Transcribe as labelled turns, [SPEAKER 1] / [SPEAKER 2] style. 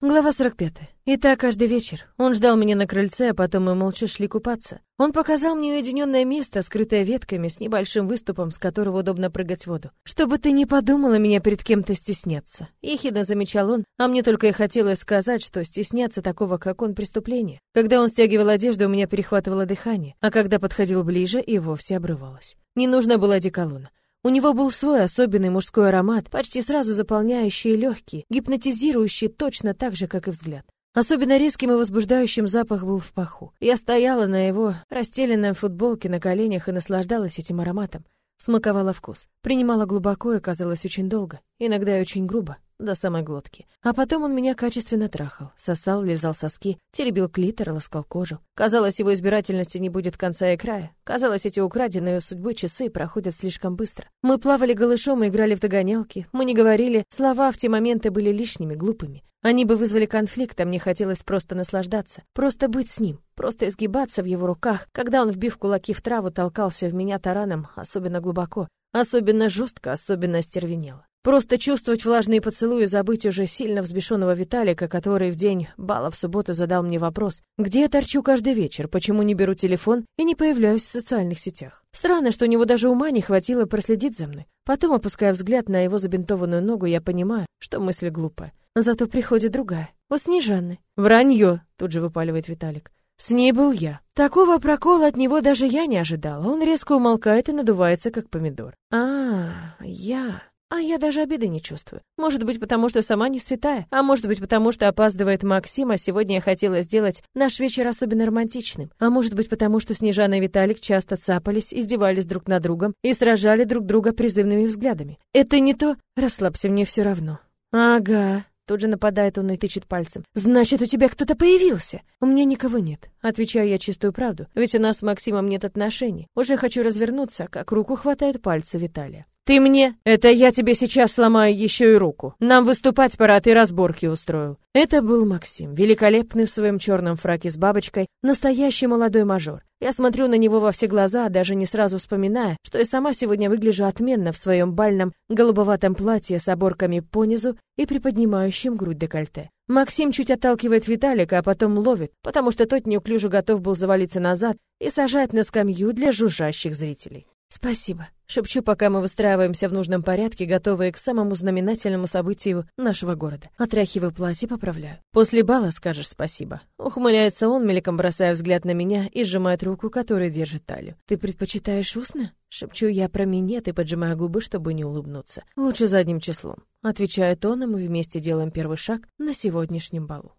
[SPEAKER 1] Глава 45. И так каждый вечер. Он ждал меня на крыльце, а потом мы молча шли купаться. Он показал мне уединенное место, скрытое ветками, с небольшим выступом, с которого удобно прыгать в воду. «Чтобы ты не подумала меня перед кем-то стесняться», — ехидно замечал он, а мне только и хотелось сказать, что стесняться такого, как он, преступление. Когда он стягивал одежду, у меня перехватывало дыхание, а когда подходил ближе, и вовсе обрывалось. Не нужно было одеколона. У него был свой особенный мужской аромат, почти сразу заполняющий легкие, гипнотизирующий точно так же, как и взгляд. Особенно резким и возбуждающим запах был в паху. Я стояла на его расстеленной футболке на коленях и наслаждалась этим ароматом. Смаковала вкус. Принимала глубоко и казалось очень долго, иногда и очень грубо до самой глотки. А потом он меня качественно трахал, сосал, лизал соски, теребил клитор, ласкал кожу. Казалось, его избирательности не будет конца и края. Казалось, эти украденные судьбы часы проходят слишком быстро. Мы плавали голышом и играли в догонялки. Мы не говорили, слова в те моменты были лишними, глупыми. Они бы вызвали конфликт, а мне хотелось просто наслаждаться, просто быть с ним, просто изгибаться в его руках, когда он, вбив кулаки в траву, толкался в меня тараном, особенно глубоко, особенно жестко, особенно остервенело. Просто чувствовать влажные поцелуи, забыть уже сильно взбешенного Виталика, который в день бала в субботу задал мне вопрос, где я торчу каждый вечер, почему не беру телефон и не появляюсь в социальных сетях. Странно, что у него даже ума не хватило проследить за мной. Потом, опуская взгляд на его забинтованную ногу, я понимаю, что мысль глупая. Зато приходит другая. У Снежаны. «Вранье!» — тут же выпаливает Виталик. С ней был я. Такого прокола от него даже я не ожидала. Он резко умолкает и надувается, как помидор. А, я. А я даже обиды не чувствую. Может быть, потому что сама не святая, а может быть, потому что опаздывает Максим, а сегодня я хотела сделать наш вечер особенно романтичным. А может быть, потому что Снежана и Виталик часто цапались, издевались друг над другом и сражали друг друга призывными взглядами. Это не то, расслабься, мне все равно. Ага, Тут же нападает он и тычет пальцем. «Значит, у тебя кто-то появился?» «У меня никого нет». Отвечаю я чистую правду. Ведь у нас с Максимом нет отношений. Уже хочу развернуться, как руку хватает пальцы Виталия. «Ты мне? Это я тебе сейчас сломаю еще и руку. Нам выступать пора, ты разборки устроил». Это был Максим, великолепный в своем черном фраке с бабочкой, настоящий молодой мажор. Я смотрю на него во все глаза, даже не сразу вспоминая, что я сама сегодня выгляжу отменно в своем бальном голубоватом платье с оборками понизу и приподнимающим грудь декольте. Максим чуть отталкивает Виталика, а потом ловит, потому что тот неуклюже готов был завалиться назад и сажать на скамью для жужжащих зрителей. «Спасибо», — шепчу, пока мы выстраиваемся в нужном порядке, готовые к самому знаменательному событию нашего города. Отряхиваю платье, поправляю. «После бала скажешь спасибо». Ухмыляется он, мельком бросая взгляд на меня и сжимает руку, которая держит талию. «Ты предпочитаешь устно?» Шепчу я про минет и поджимаю губы, чтобы не улыбнуться. «Лучше задним числом». Отвечает он, и мы вместе делаем первый шаг на сегодняшнем балу.